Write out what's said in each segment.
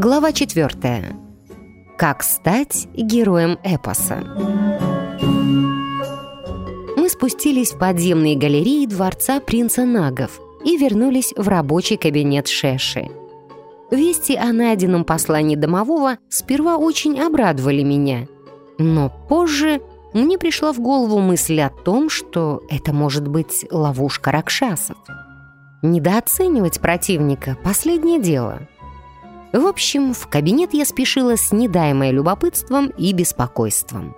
Глава 4. Как стать героем эпоса. Мы спустились в подземные галереи дворца принца Нагов и вернулись в рабочий кабинет Шеши. Вести о найденном послании домового сперва очень обрадовали меня, но позже мне пришла в голову мысль о том, что это может быть ловушка ракшасов. Недооценивать противника – последнее дело – в общем, в кабинет я спешила с недаемой любопытством и беспокойством.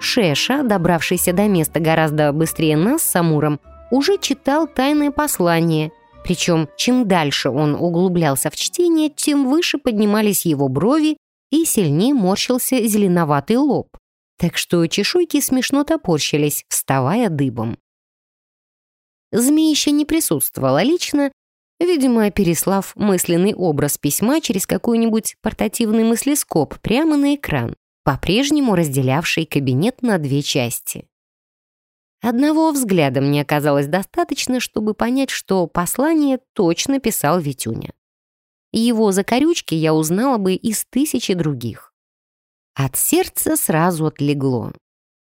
Шеша, добравшийся до места гораздо быстрее нас с Амуром, уже читал тайное послание, причем чем дальше он углублялся в чтение, тем выше поднимались его брови и сильнее морщился зеленоватый лоб, так что чешуйки смешно топорщились, вставая дыбом. Змей еще не присутствовала лично, видимо, переслав мысленный образ письма через какой-нибудь портативный мыслескоп прямо на экран, по-прежнему разделявший кабинет на две части. Одного взгляда мне оказалось достаточно, чтобы понять, что послание точно писал Витюня. Его закорючки я узнала бы из тысячи других. От сердца сразу отлегло.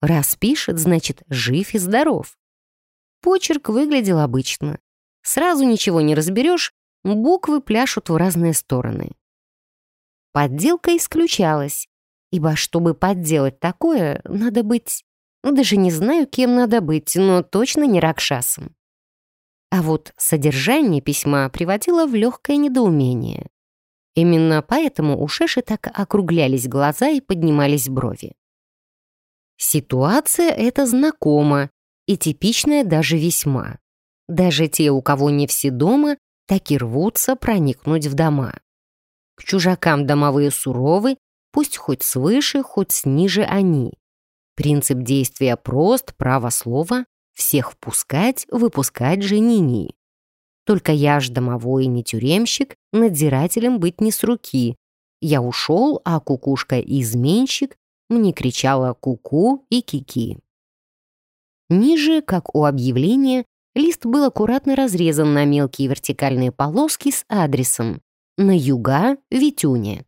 Раз пишет, значит, жив и здоров. Почерк выглядел обычно. Сразу ничего не разберешь, буквы пляшут в разные стороны. Подделка исключалась, ибо чтобы подделать такое, надо быть... Даже не знаю, кем надо быть, но точно не Ракшасом. А вот содержание письма приводило в легкое недоумение. Именно поэтому у Шеши так округлялись глаза и поднимались брови. Ситуация эта знакома и типичная даже весьма. Даже те, у кого не все дома, так и рвутся проникнуть в дома. К чужакам домовые суровы, пусть хоть свыше, хоть сниже они. Принцип действия прост, право слова — всех впускать, выпускать же ни-ни. Только я ж домовой не тюремщик, надзирателем быть не с руки. Я ушел, а кукушка-изменщик мне кричала куку -ку и кики. Ниже, как у объявления, Лист был аккуратно разрезан на мелкие вертикальные полоски с адресом «На юга Витюне».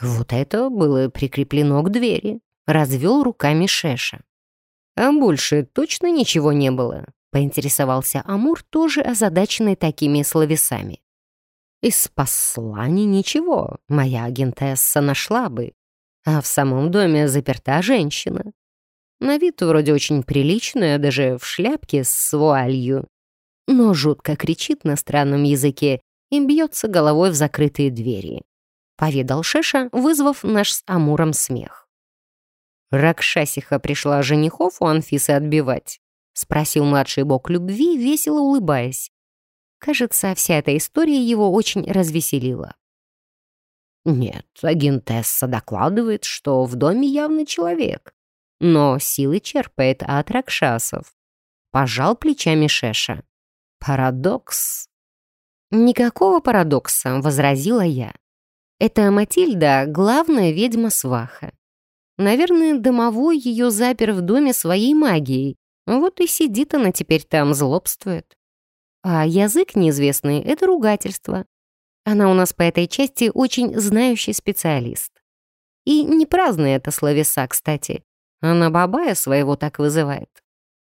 Вот это было прикреплено к двери, развел руками Шеша. А больше точно ничего не было, поинтересовался Амур, тоже озадаченный такими словесами. Из посланий ничего, моя агентесса нашла бы. А в самом доме заперта женщина. На вид вроде очень приличная, даже в шляпке с вуалью. Но жутко кричит на странном языке и бьется головой в закрытые двери. Поведал Шеша, вызвав наш с Амуром смех. «Ракшасиха пришла женихов у Анфисы отбивать?» — спросил младший бог любви, весело улыбаясь. Кажется, вся эта история его очень развеселила. «Нет, агентесса докладывает, что в доме явный человек но силы черпает от ракшасов. Пожал плечами Шеша. Парадокс. Никакого парадокса, возразила я. Это Матильда — главная ведьма сваха. Наверное, домовой ее запер в доме своей магией. Вот и сидит она теперь там, злобствует. А язык неизвестный — это ругательство. Она у нас по этой части очень знающий специалист. И не праздная это словеса, кстати. Она бабая своего так вызывает.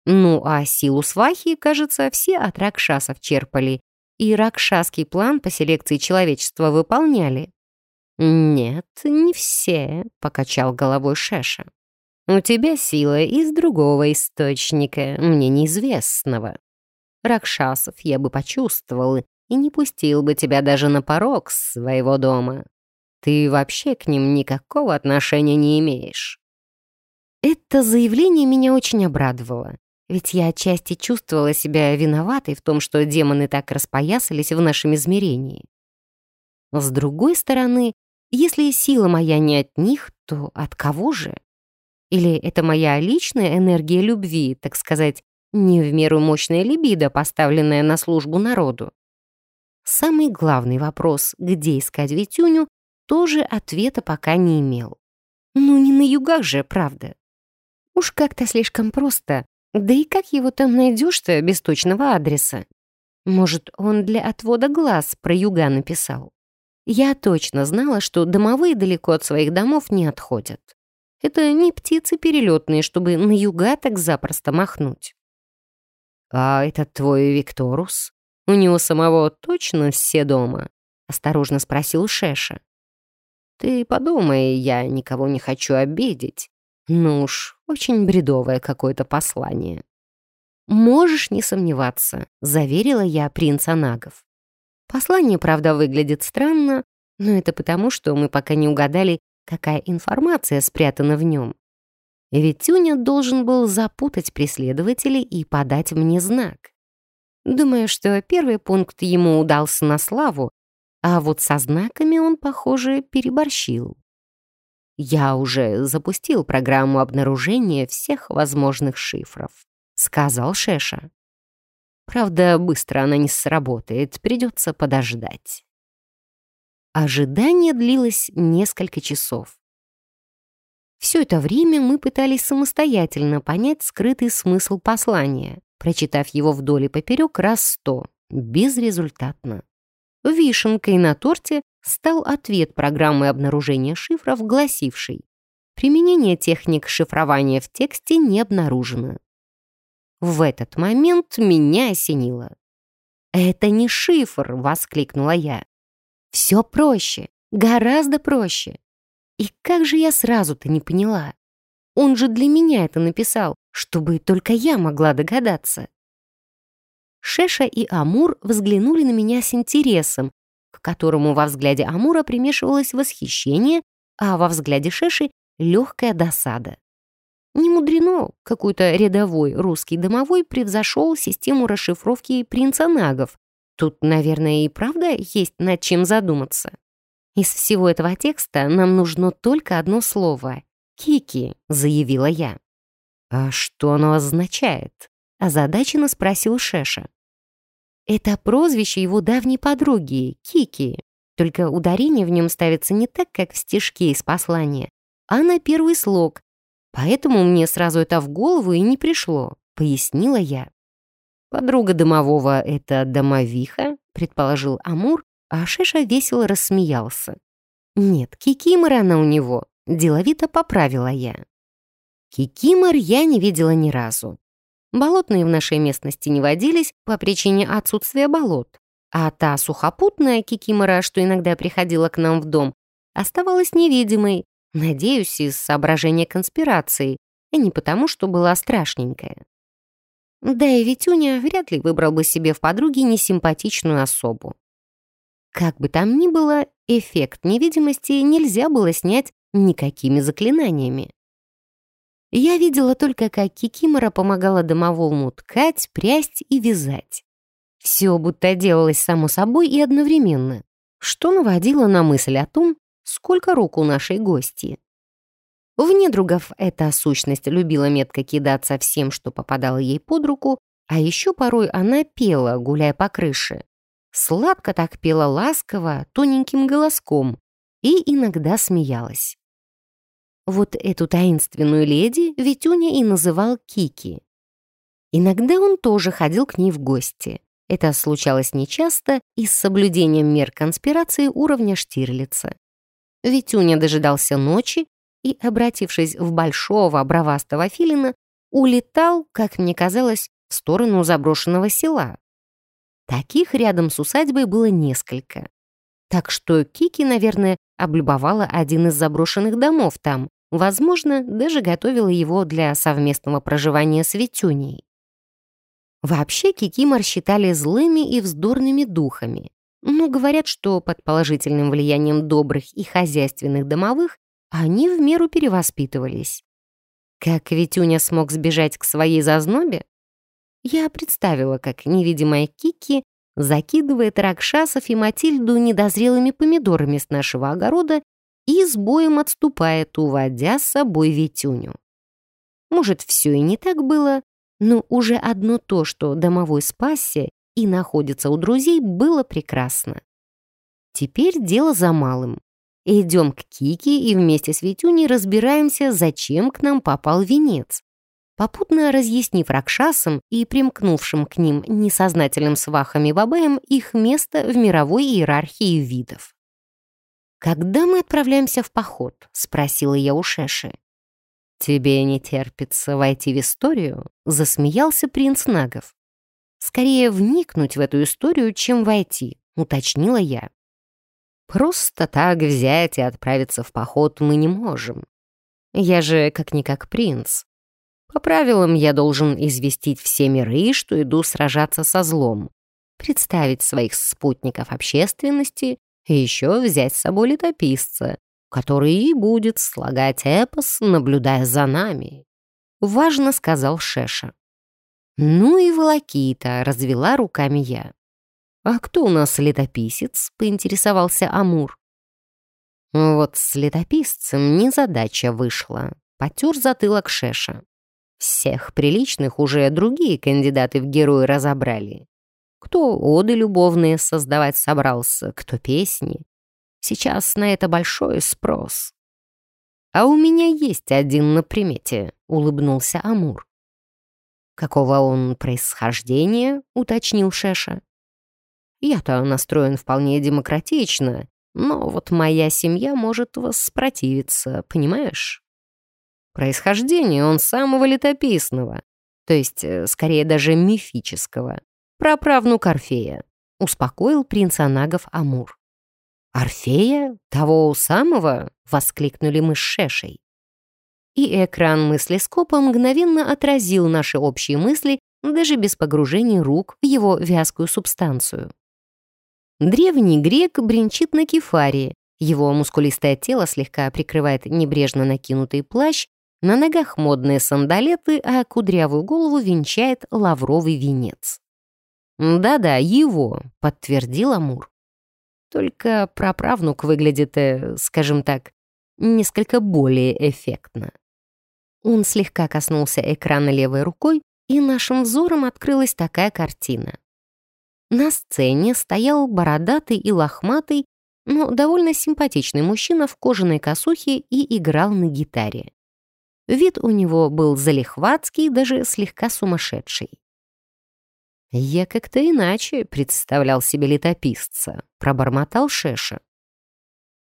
Ну, а силу свахи, кажется, все от ракшасов черпали, и ракшасский план по селекции человечества выполняли. «Нет, не все», — покачал головой Шеша. «У тебя сила из другого источника, мне неизвестного. Ракшасов я бы почувствовал и не пустил бы тебя даже на порог своего дома. Ты вообще к ним никакого отношения не имеешь». Это заявление меня очень обрадовало, ведь я отчасти чувствовала себя виноватой в том, что демоны так распоясались в нашем измерении. С другой стороны, если сила моя не от них, то от кого же? Или это моя личная энергия любви, так сказать, не в меру мощная либидо, поставленная на службу народу? Самый главный вопрос, где искать Витюню, тоже ответа пока не имел. Ну, не на югах же, правда. Уж как-то слишком просто. Да и как его там найдешь-то без точного адреса? Может, он для отвода глаз про юга написал? Я точно знала, что домовые далеко от своих домов не отходят. Это не птицы перелетные, чтобы на юга так запросто махнуть. «А этот твой Викторус? У него самого точно все дома?» — осторожно спросил Шеша. «Ты подумай, я никого не хочу обидеть. Ну уж, очень бредовое какое-то послание». «Можешь не сомневаться», — заверила я принца Нагов. Послание, правда, выглядит странно, но это потому, что мы пока не угадали, какая информация спрятана в нем. Ведь Тюня должен был запутать преследователей и подать мне знак. Думаю, что первый пункт ему удался на славу, а вот со знаками он, похоже, переборщил. «Я уже запустил программу обнаружения всех возможных шифров», — сказал Шеша. Правда, быстро она не сработает, придется подождать. Ожидание длилось несколько часов. Все это время мы пытались самостоятельно понять скрытый смысл послания, прочитав его вдоль и поперек раз сто, безрезультатно. Вишенкой на торте стал ответ программы обнаружения шифров, гласивший «Применение техник шифрования в тексте не обнаружено. В этот момент меня осенило. «Это не шифр!» — воскликнула я. «Все проще, гораздо проще. И как же я сразу-то не поняла? Он же для меня это написал, чтобы только я могла догадаться». Шеша и Амур взглянули на меня с интересом, к которому во взгляде Амура примешивалось восхищение, а во взгляде Шеши — легкая досада. Не мудрено, какой-то рядовой русский домовой превзошел систему расшифровки принца Нагов. Тут, наверное, и правда есть над чем задуматься. Из всего этого текста нам нужно только одно слово — «Кики», — заявила я. «А что оно означает?» — озадаченно спросил Шеша. «Это прозвище его давней подруги, Кики. Только ударение в нем ставится не так, как в стишке из послания, а на первый слог, Поэтому мне сразу это в голову и не пришло, пояснила я. Подруга домового — это домовиха, предположил Амур, а Шеша весело рассмеялся. Нет, кикимора она у него, деловито поправила я. Кикимор я не видела ни разу. Болотные в нашей местности не водились по причине отсутствия болот, а та сухопутная кикимора, что иногда приходила к нам в дом, оставалась невидимой, Надеюсь, из соображения конспирации, и не потому, что была страшненькая. Да и Витюня вряд ли выбрал бы себе в подруге несимпатичную особу. Как бы там ни было, эффект невидимости нельзя было снять никакими заклинаниями. Я видела только, как Кикимора помогала домовому ткать, прясть и вязать. Все будто делалось само собой и одновременно, что наводило на мысль о том, сколько рук у нашей гости. В недругов эта сущность любила метко кидаться всем, что попадало ей под руку, а еще порой она пела, гуляя по крыше. Сладко так пела ласково, тоненьким голоском и иногда смеялась. Вот эту таинственную леди Витюня и называл Кики. Иногда он тоже ходил к ней в гости. Это случалось нечасто и с соблюдением мер конспирации уровня Штирлица. Витюня дожидался ночи и, обратившись в большого бровастого филина, улетал, как мне казалось, в сторону заброшенного села. Таких рядом с усадьбой было несколько. Так что Кики, наверное, облюбовала один из заброшенных домов там, возможно, даже готовила его для совместного проживания с Витюней. Вообще Кикимор считали злыми и вздорными духами, но говорят, что под положительным влиянием добрых и хозяйственных домовых они в меру перевоспитывались. Как Витюня смог сбежать к своей зазнобе? Я представила, как невидимая Кики закидывает Ракшасов и Матильду недозрелыми помидорами с нашего огорода и с боем отступает, уводя с собой Витюню. Может, все и не так было, но уже одно то, что домовой спасся и находится у друзей, было прекрасно. Теперь дело за малым. Идем к Кике и вместе с Витюней разбираемся, зачем к нам попал венец. Попутно разъяснив Ракшасам и примкнувшим к ним несознательным свахами бабаем их место в мировой иерархии видов. «Когда мы отправляемся в поход?» — спросила я у Шеши. «Тебе не терпится войти в историю?» — засмеялся принц Нагов. «Скорее вникнуть в эту историю, чем войти», — уточнила я. «Просто так взять и отправиться в поход мы не можем. Я же как-никак принц. По правилам я должен известить все миры, что иду сражаться со злом, представить своих спутников общественности и еще взять с собой летописца, который и будет слагать эпос, наблюдая за нами. Важно, сказал Шеша. Ну и волокита, развела руками я. «А кто у нас летописец?» — поинтересовался Амур. Вот с летописцем незадача вышла. Потер затылок Шеша. Всех приличных уже другие кандидаты в герои разобрали. Кто оды любовные создавать собрался, кто песни. Сейчас на это большой спрос. «А у меня есть один на примете», — улыбнулся Амур. «Какого он происхождения?» — уточнил Шеша. «Я-то настроен вполне демократично, но вот моя семья может воспротивиться, понимаешь?» Происхождение он самого летописного, то есть, э, скорее даже мифического праправнук Орфея», — успокоил принц Анагов Амур. «Орфея? Того самого?» — воскликнули мы с Шешей. И экран мыслескопа мгновенно отразил наши общие мысли, даже без погружения рук в его вязкую субстанцию. Древний грек бренчит на кефарии, его мускулистое тело слегка прикрывает небрежно накинутый плащ, на ногах модные сандалеты, а кудрявую голову венчает лавровый венец. «Да-да, его», — подтвердил Амур. Только праправнук выглядит, э, скажем так, несколько более эффектно. Он слегка коснулся экрана левой рукой, и нашим взором открылась такая картина. На сцене стоял бородатый и лохматый, но довольно симпатичный мужчина в кожаной косухе и играл на гитаре. Вид у него был залихватский, даже слегка сумасшедший. «Я как-то иначе представлял себе летописца», — пробормотал Шеша.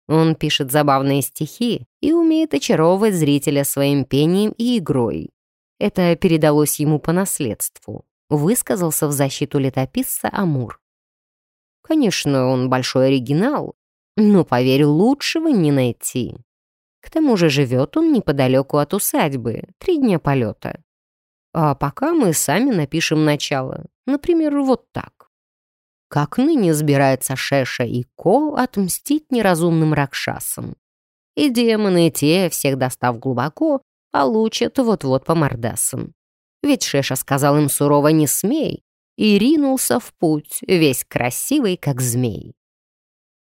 Он пишет забавные стихи и умеет очаровывать зрителя своим пением и игрой. Это передалось ему по наследству. Высказался в защиту летописца Амур. Конечно, он большой оригинал, но, поверь, лучшего не найти. К тому же живет он неподалеку от усадьбы, три дня полета. А пока мы сами напишем начало. Например, вот так. Как ныне сбирается Шеша и Ко отмстить неразумным ракшасам. И демоны те, всех достав глубоко, получат вот-вот по мордасам. Ведь Шеша сказал им сурово «не смей» и ринулся в путь, весь красивый, как змей.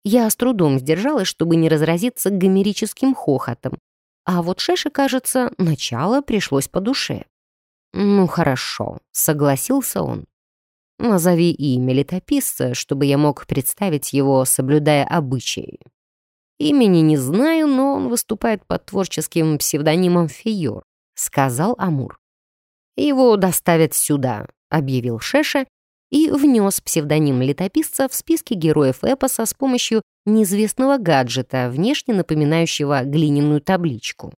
Я с трудом сдержалась, чтобы не разразиться гомерическим хохотом, а вот Шеше, кажется, начало пришлось по душе. «Ну хорошо», — согласился он. Назови имя летописца, чтобы я мог представить его, соблюдая обычаи. Имени не знаю, но он выступает под творческим псевдонимом Фиор, сказал Амур. Его доставят сюда, объявил Шеша и внес псевдоним летописца в списки героев эпоса с помощью неизвестного гаджета, внешне напоминающего глиняную табличку.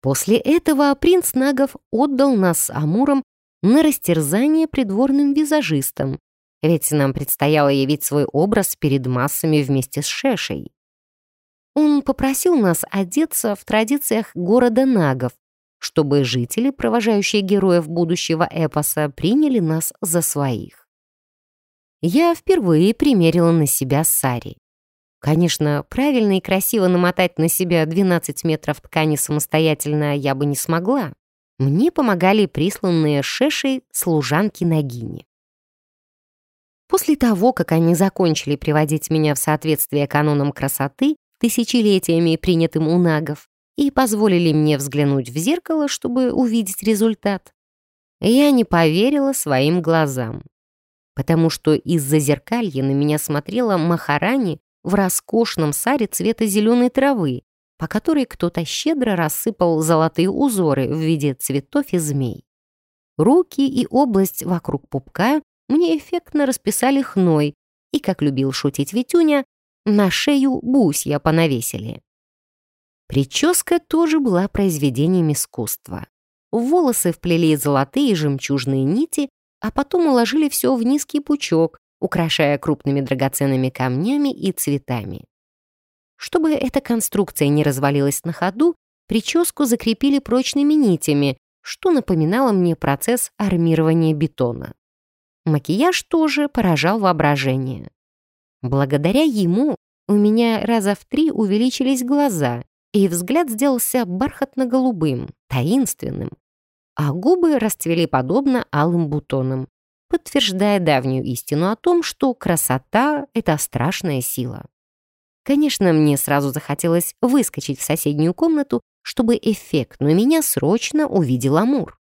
После этого принц Нагов отдал нас Амуром на растерзание придворным визажистам, ведь нам предстояло явить свой образ перед массами вместе с Шешей. Он попросил нас одеться в традициях города Нагов, чтобы жители, провожающие героев будущего эпоса, приняли нас за своих. Я впервые примерила на себя сари. Конечно, правильно и красиво намотать на себя 12 метров ткани самостоятельно я бы не смогла, мне помогали присланные шешей служанки Нагини. После того, как они закончили приводить меня в соответствие канонам красоты, тысячелетиями принятым у нагов, и позволили мне взглянуть в зеркало, чтобы увидеть результат, я не поверила своим глазам, потому что из-за зеркалья на меня смотрела Махарани в роскошном саре цвета зеленой травы, по которой кто-то щедро рассыпал золотые узоры в виде цветов и змей. Руки и область вокруг пупка мне эффектно расписали хной, и, как любил шутить Витюня, На шею бусья понавесили. Прическа тоже была произведением искусства. Волосы вплели золотые жемчужные нити, а потом уложили все в низкий пучок, украшая крупными драгоценными камнями и цветами. Чтобы эта конструкция не развалилась на ходу, прическу закрепили прочными нитями, что напоминало мне процесс армирования бетона. Макияж тоже поражал воображение. Благодаря ему у меня раза в три увеличились глаза, и взгляд сделался бархатно-голубым, таинственным, а губы расцвели подобно алым бутонам, подтверждая давнюю истину о том, что красота — это страшная сила. Конечно, мне сразу захотелось выскочить в соседнюю комнату, чтобы эффектно меня срочно увидел Амур.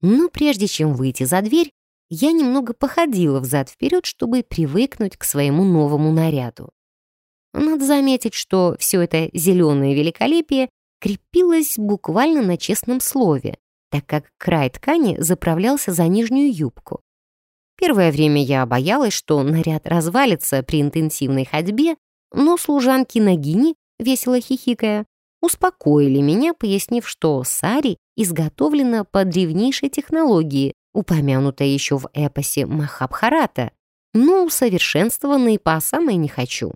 Но прежде чем выйти за дверь, я немного походила взад-вперед, чтобы привыкнуть к своему новому наряду. Надо заметить, что все это зеленое великолепие крепилось буквально на честном слове, так как край ткани заправлялся за нижнюю юбку. Первое время я боялась, что наряд развалится при интенсивной ходьбе, но служанки Нагини, весело хихикая, успокоили меня, пояснив, что сари изготовлена по древнейшей технологии, упомянутой еще в эпосе Махабхарата, но усовершенствованной по самой не хочу.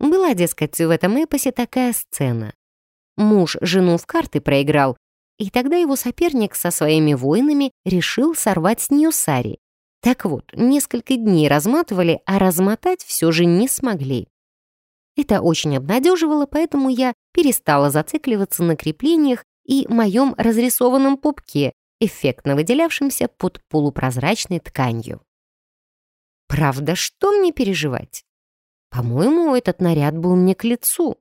Была, дескать, в этом эпосе такая сцена. Муж жену в карты проиграл, и тогда его соперник со своими воинами решил сорвать с нее сари. Так вот, несколько дней разматывали, а размотать все же не смогли. Это очень обнадеживало, поэтому я перестала зацикливаться на креплениях и моем разрисованном пупке, эффектно выделявшемся под полупрозрачной тканью. Правда, что мне переживать? По-моему, этот наряд был мне к лицу.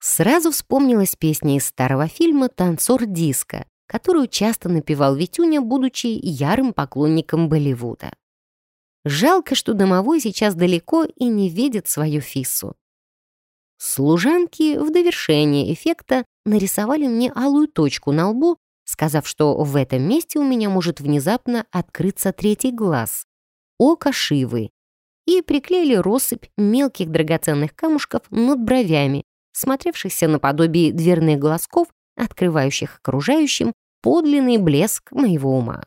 Сразу вспомнилась песня из старого фильма «Танцор диска», которую часто напевал Витюня, будучи ярым поклонником Болливуда. Жалко, что домовой сейчас далеко и не видит свою фису. Служанки в довершение эффекта нарисовали мне алую точку на лбу, сказав, что в этом месте у меня может внезапно открыться третий глаз. Око Шивы, и приклеили россыпь мелких драгоценных камушков над бровями, смотревшихся наподобие дверных глазков, открывающих окружающим подлинный блеск моего ума.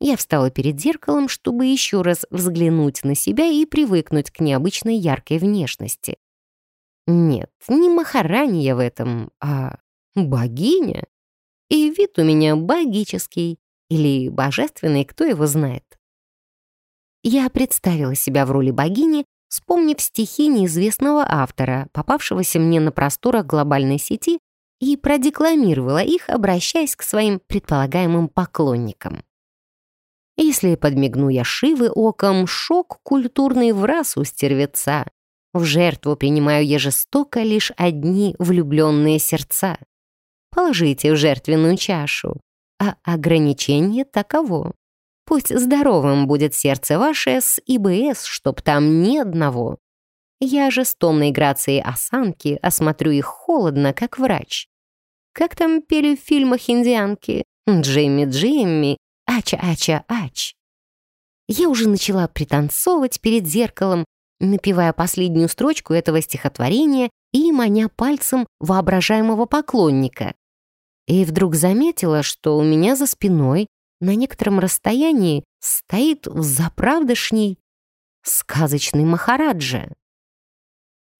Я встала перед зеркалом, чтобы еще раз взглянуть на себя и привыкнуть к необычной яркой внешности. Нет, не махарани я в этом, а богиня. И вид у меня богический или божественный, кто его знает. Я представила себя в роли богини, вспомнив стихи неизвестного автора, попавшегося мне на просторах глобальной сети, и продекламировала их, обращаясь к своим предполагаемым поклонникам. Если подмигну я Шивы оком, шок культурный в раз у стервеца. В жертву принимаю я жестоко лишь одни влюбленные сердца. Положите в жертвенную чашу, а ограничение таково. Пусть здоровым будет сердце ваше с ИБС, чтоб там ни одного. Я же с томной грацией осанки осмотрю их холодно, как врач. Как там пели в фильмах индианки? Джейми Джимми, ача-ача-ач. Я уже начала пританцовывать перед зеркалом, напевая последнюю строчку этого стихотворения и маня пальцем воображаемого поклонника. И вдруг заметила, что у меня за спиной на некотором расстоянии стоит заправдышний сказочный Махараджа.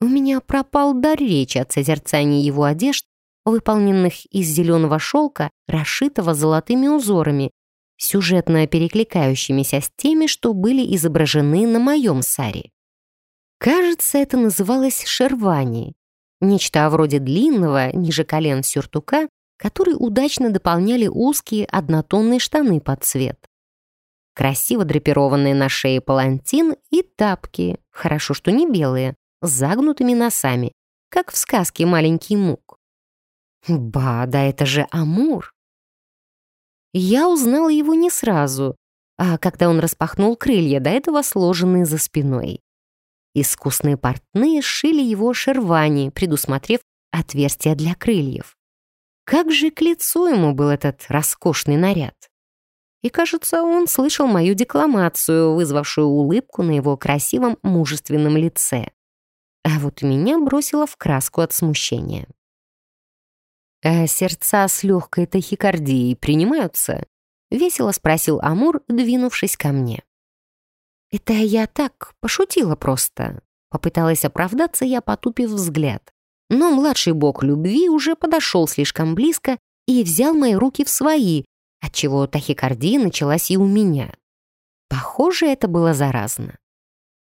У меня пропал дар речи от созерцания его одежд, выполненных из зеленого шелка, расшитого золотыми узорами, сюжетно перекликающимися с теми, что были изображены на моем саре. Кажется, это называлось шервани, нечто вроде длинного, ниже колен сюртука, которые удачно дополняли узкие однотонные штаны под цвет. Красиво драпированные на шее палантин и тапки, хорошо, что не белые, с загнутыми носами, как в сказке «Маленький мук». Ба, да это же Амур! Я узнала его не сразу, а когда он распахнул крылья, до этого сложенные за спиной. Искусные портные сшили его шервани, предусмотрев отверстия для крыльев. Как же к лицу ему был этот роскошный наряд! И, кажется, он слышал мою декламацию, вызвавшую улыбку на его красивом мужественном лице. А вот меня бросило в краску от смущения. «А сердца с легкой тахикардией принимаются?» — весело спросил Амур, двинувшись ко мне. «Это я так, пошутила просто», — попыталась оправдаться я, потупив взгляд. Но младший бог любви уже подошел слишком близко и взял мои руки в свои, отчего тахикардия началась и у меня. Похоже, это было заразно.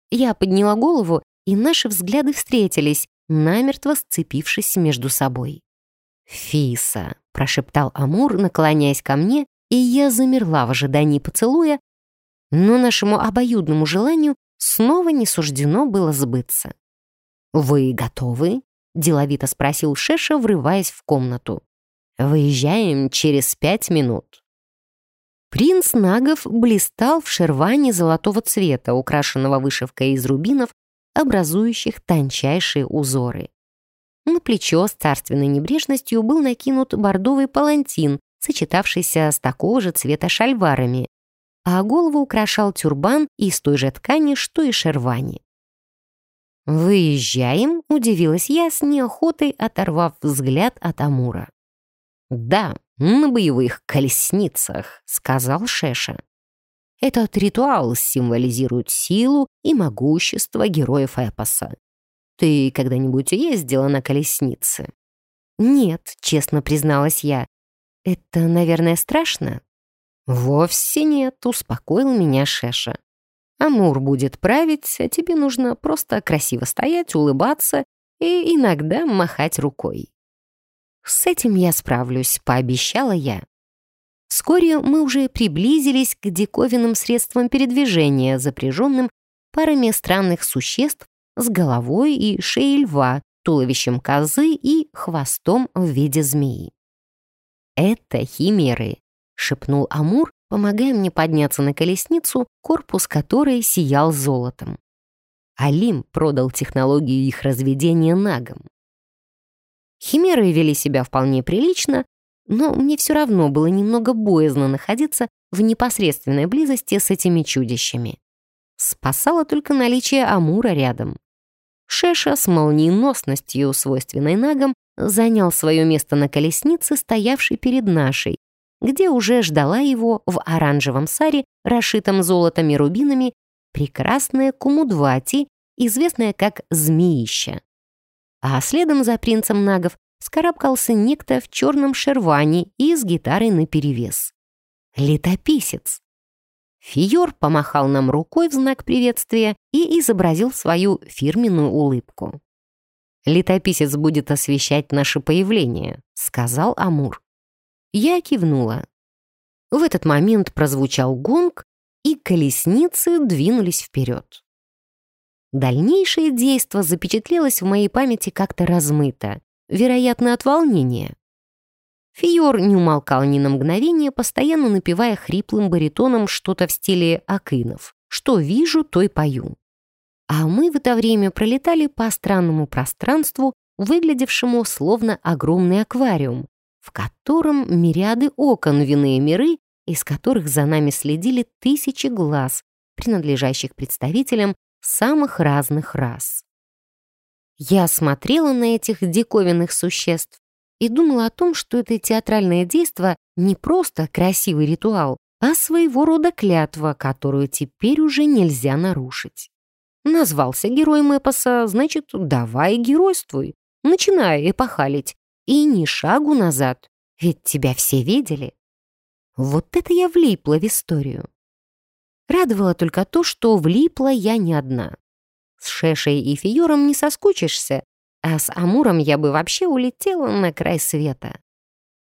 Я подняла голову, и наши взгляды встретились, намертво сцепившись между собой. «Фиса», — прошептал Амур, наклоняясь ко мне, и я замерла в ожидании поцелуя, но нашему обоюдному желанию снова не суждено было сбыться. «Вы готовы?» — деловито спросил Шеша, врываясь в комнату. «Выезжаем через пять минут». Принц Нагов блистал в шерване золотого цвета, украшенного вышивкой из рубинов, образующих тончайшие узоры. На плечо с царственной небрежностью был накинут бордовый палантин, сочетавшийся с такого же цвета шальварами, а голову украшал тюрбан из той же ткани, что и шервани. «Выезжаем?» — удивилась я с неохотой, оторвав взгляд от Амура. «Да, на боевых колесницах», — сказал Шеша. Этот ритуал символизирует силу и могущество героев эпоса. Ты когда-нибудь ездила на колеснице? Нет, честно призналась я. Это, наверное, страшно? Вовсе нет, успокоил меня Шеша. Амур будет править, а тебе нужно просто красиво стоять, улыбаться и иногда махать рукой. С этим я справлюсь, пообещала я. Вскоре мы уже приблизились к диковинным средствам передвижения, запряженным парами странных существ с головой и шеей льва, туловищем козы и хвостом в виде змеи. «Это химеры», — шепнул Амур, помогая мне подняться на колесницу, корпус которой сиял золотом. Алим продал технологию их разведения нагом. Химеры вели себя вполне прилично, но мне все равно было немного боязно находиться в непосредственной близости с этими чудищами. Спасало только наличие Амура рядом. Шеша с молниеносностью, свойственной нагам, занял свое место на колеснице, стоявшей перед нашей, где уже ждала его в оранжевом саре, расшитом золотом и рубинами, прекрасная Кумудвати, известная как Змеища. А следом за принцем нагов скарабкался некто в черном шерване и с гитарой наперевес. Летописец. Фиор помахал нам рукой в знак приветствия и изобразил свою фирменную улыбку. «Летописец будет освещать наше появление», — сказал Амур. Я кивнула. В этот момент прозвучал гонг, и колесницы двинулись вперед. Дальнейшее действо запечатлелось в моей памяти как-то размыто вероятно, от волнения. Фиор не умолкал ни на мгновение, постоянно напевая хриплым баритоном что-то в стиле акинов. «Что вижу, то и пою». А мы в это время пролетали по странному пространству, выглядевшему словно огромный аквариум, в котором мириады окон виные миры, из которых за нами следили тысячи глаз, принадлежащих представителям самых разных рас. Я смотрела на этих диковинных существ и думала о том, что это театральное действо не просто красивый ритуал, а своего рода клятва, которую теперь уже нельзя нарушить. Назвался героем эпоса, значит, давай геройствуй, начинай эпохалить, и ни шагу назад, ведь тебя все видели. Вот это я влипла в историю. Радовало только то, что влипла я не одна. С Шешей и Фиором не соскучишься, а с Амуром я бы вообще улетела на край света.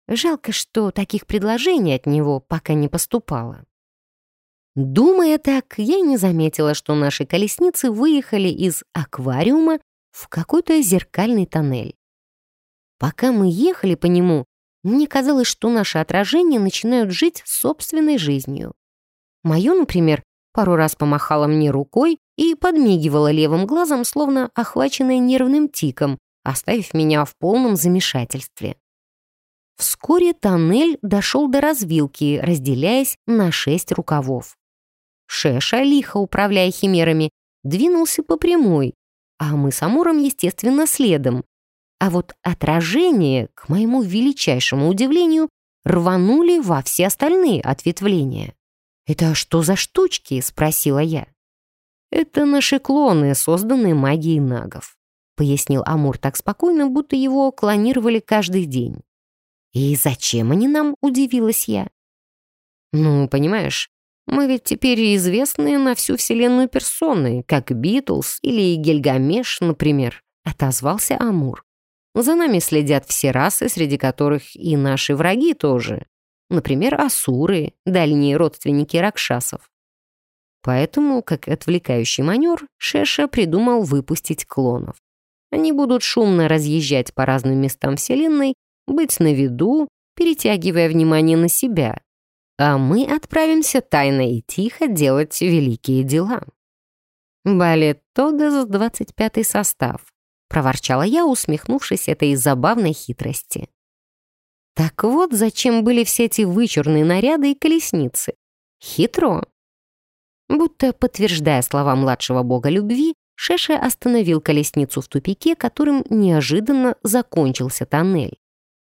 Жалко, что таких предложений от него пока не поступало. Думая так, я не заметила, что наши колесницы выехали из аквариума в какой-то зеркальный тоннель. Пока мы ехали по нему, мне казалось, что наши отражения начинают жить собственной жизнью. Мое, например, пару раз помахала мне рукой и подмигивала левым глазом, словно охваченная нервным тиком, оставив меня в полном замешательстве. Вскоре тоннель дошел до развилки, разделяясь на шесть рукавов. Шеша, лихо управляя химерами, двинулся по прямой, а мы с Амуром, естественно, следом. А вот отражение, к моему величайшему удивлению, рванули во все остальные ответвления. «Это что за штучки?» — спросила я. «Это наши клоны, созданные магией нагов», — пояснил Амур так спокойно, будто его клонировали каждый день. «И зачем они нам?» — удивилась я. «Ну, понимаешь, мы ведь теперь известные на всю вселенную персоны, как Битлз или Гильгамеш, например», — отозвался Амур. «За нами следят все расы, среди которых и наши враги тоже. Например, асуры, дальние родственники ракшасов. Поэтому, как отвлекающий манер, Шеша придумал выпустить клонов. Они будут шумно разъезжать по разным местам Вселенной, быть на виду, перетягивая внимание на себя. А мы отправимся тайно и тихо делать великие дела. «Балет Тодес, 25-й состав», — проворчала я, усмехнувшись этой забавной хитрости. Так вот, зачем были все эти вычурные наряды и колесницы. Хитро. Будто подтверждая слова младшего бога любви, Шеша остановил колесницу в тупике, которым неожиданно закончился тоннель.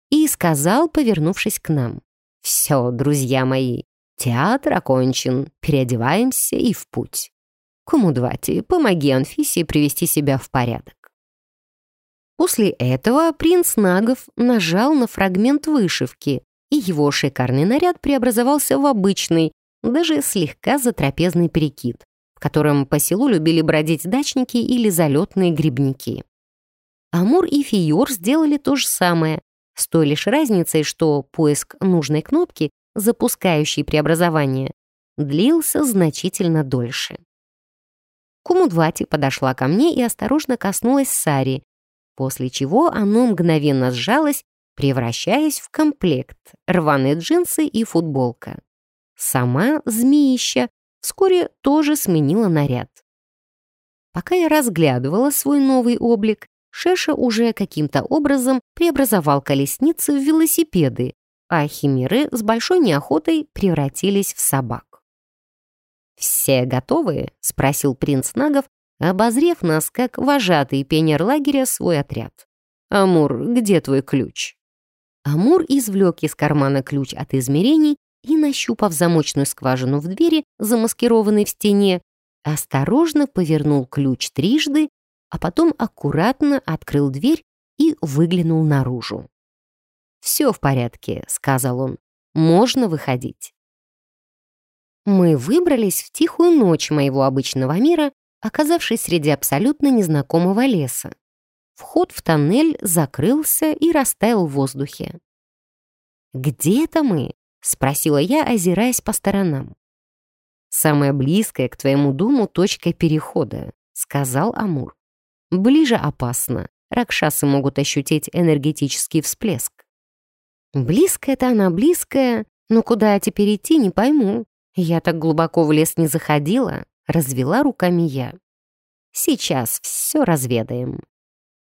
И сказал, повернувшись к нам. «Все, друзья мои, театр окончен, переодеваемся и в путь. Кумудвати, помоги Анфисе привести себя в порядок». После этого принц Нагов нажал на фрагмент вышивки, и его шикарный наряд преобразовался в обычный, даже слегка затрапезный перекид, в котором по селу любили бродить дачники или залетные грибники. Амур и Фиор сделали то же самое, с той лишь разницей, что поиск нужной кнопки, запускающей преобразование, длился значительно дольше. Кумудвати подошла ко мне и осторожно коснулась Сари, после чего оно мгновенно сжалось, превращаясь в комплект рваные джинсы и футболка. Сама змеища вскоре тоже сменила наряд. Пока я разглядывала свой новый облик, Шеша уже каким-то образом преобразовал колесницы в велосипеды, а химеры с большой неохотой превратились в собак. «Все готовы?» — спросил принц Нагов, обозрев нас, как вожатый пионер лагеря, свой отряд. «Амур, где твой ключ?» Амур извлек из кармана ключ от измерений и, нащупав замочную скважину в двери, замаскированной в стене, осторожно повернул ключ трижды, а потом аккуратно открыл дверь и выглянул наружу. «Все в порядке», — сказал он, — «можно выходить». Мы выбрались в тихую ночь моего обычного мира оказавшись среди абсолютно незнакомого леса. Вход в тоннель закрылся и растаял в воздухе. «Где это мы?» — спросила я, озираясь по сторонам. «Самая близкая к твоему дому точка перехода», — сказал Амур. «Ближе опасно. Ракшасы могут ощутить энергетический всплеск». «Близкая-то она близкая, но куда теперь идти, не пойму. Я так глубоко в лес не заходила, Развела руками я. «Сейчас все разведаем».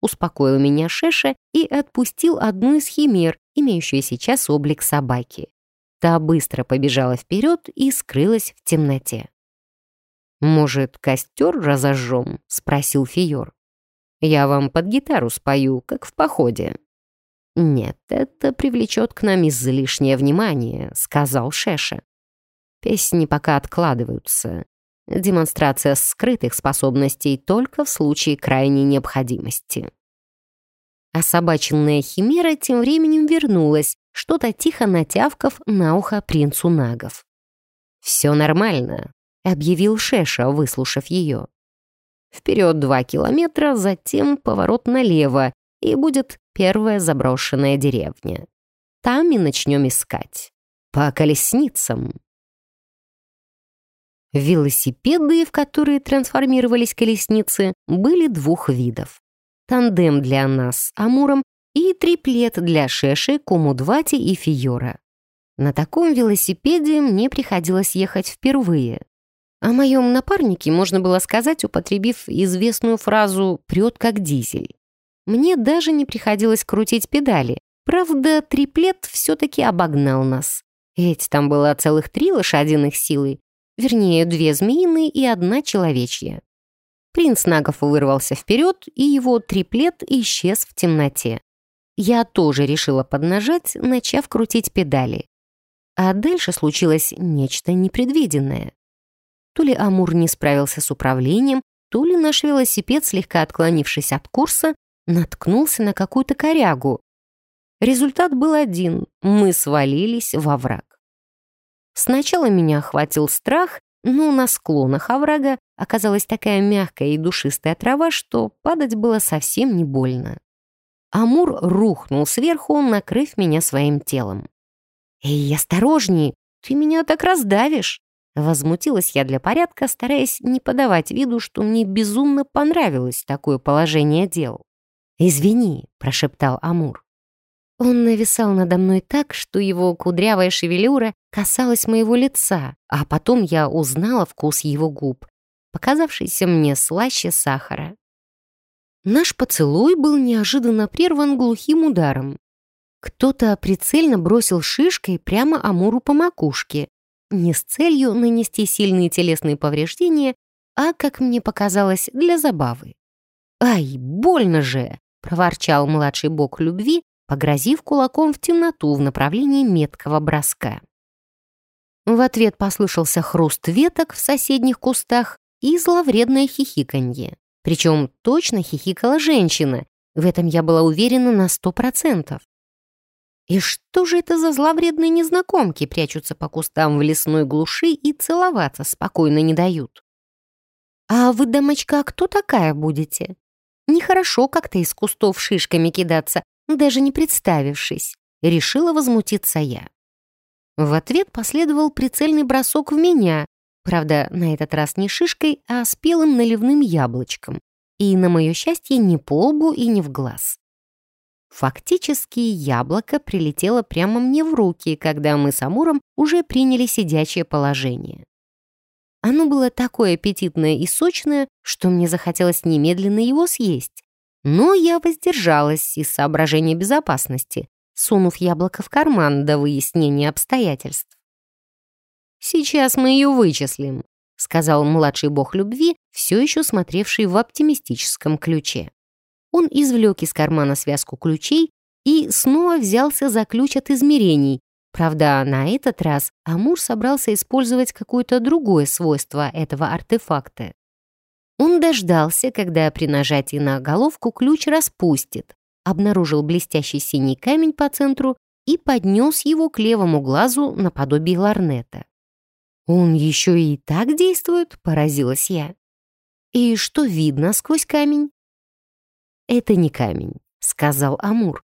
Успокоил меня Шеша и отпустил одну из химер, имеющую сейчас облик собаки. Та быстро побежала вперед и скрылась в темноте. «Может, костер разожжем?» — спросил Фиор. «Я вам под гитару спою, как в походе». «Нет, это привлечет к нам излишнее внимание», — сказал Шеша. «Песни пока откладываются. Демонстрация скрытых способностей только в случае крайней необходимости. Особаченная химера тем временем вернулась, что-то тихо натявкав на ухо принцу Нагов. «Все нормально», — объявил Шеша, выслушав ее. «Вперед два километра, затем поворот налево, и будет первая заброшенная деревня. Там и начнем искать. По колесницам». Велосипеды, в которые трансформировались колесницы, были двух видов. Тандем для нас Амуром и триплет для Шеши, Кумудвати и Фиора. На таком велосипеде мне приходилось ехать впервые. О моем напарнике можно было сказать, употребив известную фразу «прет как дизель». Мне даже не приходилось крутить педали, Правда, триплет все-таки обогнал нас. Ведь там было целых три лошадиных силы, вернее, две змеиные и одна человечья. Принц Нагов вырвался вперед, и его триплет исчез в темноте. Я тоже решила поднажать, начав крутить педали. А дальше случилось нечто непредвиденное. То ли Амур не справился с управлением, то ли наш велосипед, слегка отклонившись от курса, наткнулся на какую-то корягу. Результат был один — мы свалились во враг. Сначала меня охватил страх, но на склонах оврага оказалась такая мягкая и душистая трава, что падать было совсем не больно. Амур рухнул сверху, накрыв меня своим телом. «Эй, осторожней, ты меня так раздавишь!» Возмутилась я для порядка, стараясь не подавать виду, что мне безумно понравилось такое положение дел. «Извини», — прошептал Амур. Он нависал надо мной так, что его кудрявая шевелюра касалась моего лица, а потом я узнала вкус его губ, показавшийся мне слаще сахара. Наш поцелуй был неожиданно прерван глухим ударом. Кто-то прицельно бросил шишкой прямо Амуру по макушке, не с целью нанести сильные телесные повреждения, а, как мне показалось, для забавы. «Ай, больно же!» — проворчал младший бог любви, погрозив кулаком в темноту в направлении меткого броска. В ответ послышался хруст веток в соседних кустах и зловредное хихиканье. Причем точно хихикала женщина. В этом я была уверена на сто процентов. И что же это за зловредные незнакомки прячутся по кустам в лесной глуши и целоваться спокойно не дают? «А вы, дамочка, кто такая будете?» Нехорошо как-то из кустов шишками кидаться, даже не представившись. Решила возмутиться я. В ответ последовал прицельный бросок в меня, Правда, на этот раз не шишкой, а спелым наливным яблочком. И, на мое счастье, не по лбу и не в глаз. Фактически, яблоко прилетело прямо мне в руки, когда мы с Амуром уже приняли сидячее положение. Оно было такое аппетитное и сочное, что мне захотелось немедленно его съесть. Но я воздержалась из соображения безопасности, сунув яблоко в карман до выяснения обстоятельств. «Сейчас мы ее вычислим», — сказал младший бог любви, все еще смотревший в оптимистическом ключе. Он извлек из кармана связку ключей и снова взялся за ключ от измерений. Правда, на этот раз Амур собрался использовать какое-то другое свойство этого артефакта. Он дождался, когда при нажатии на головку ключ распустит, обнаружил блестящий синий камень по центру и поднес его к левому глазу наподобие ларнета. «Он еще и так действует?» — поразилась я. «И что видно сквозь камень?» «Это не камень», — сказал Амур.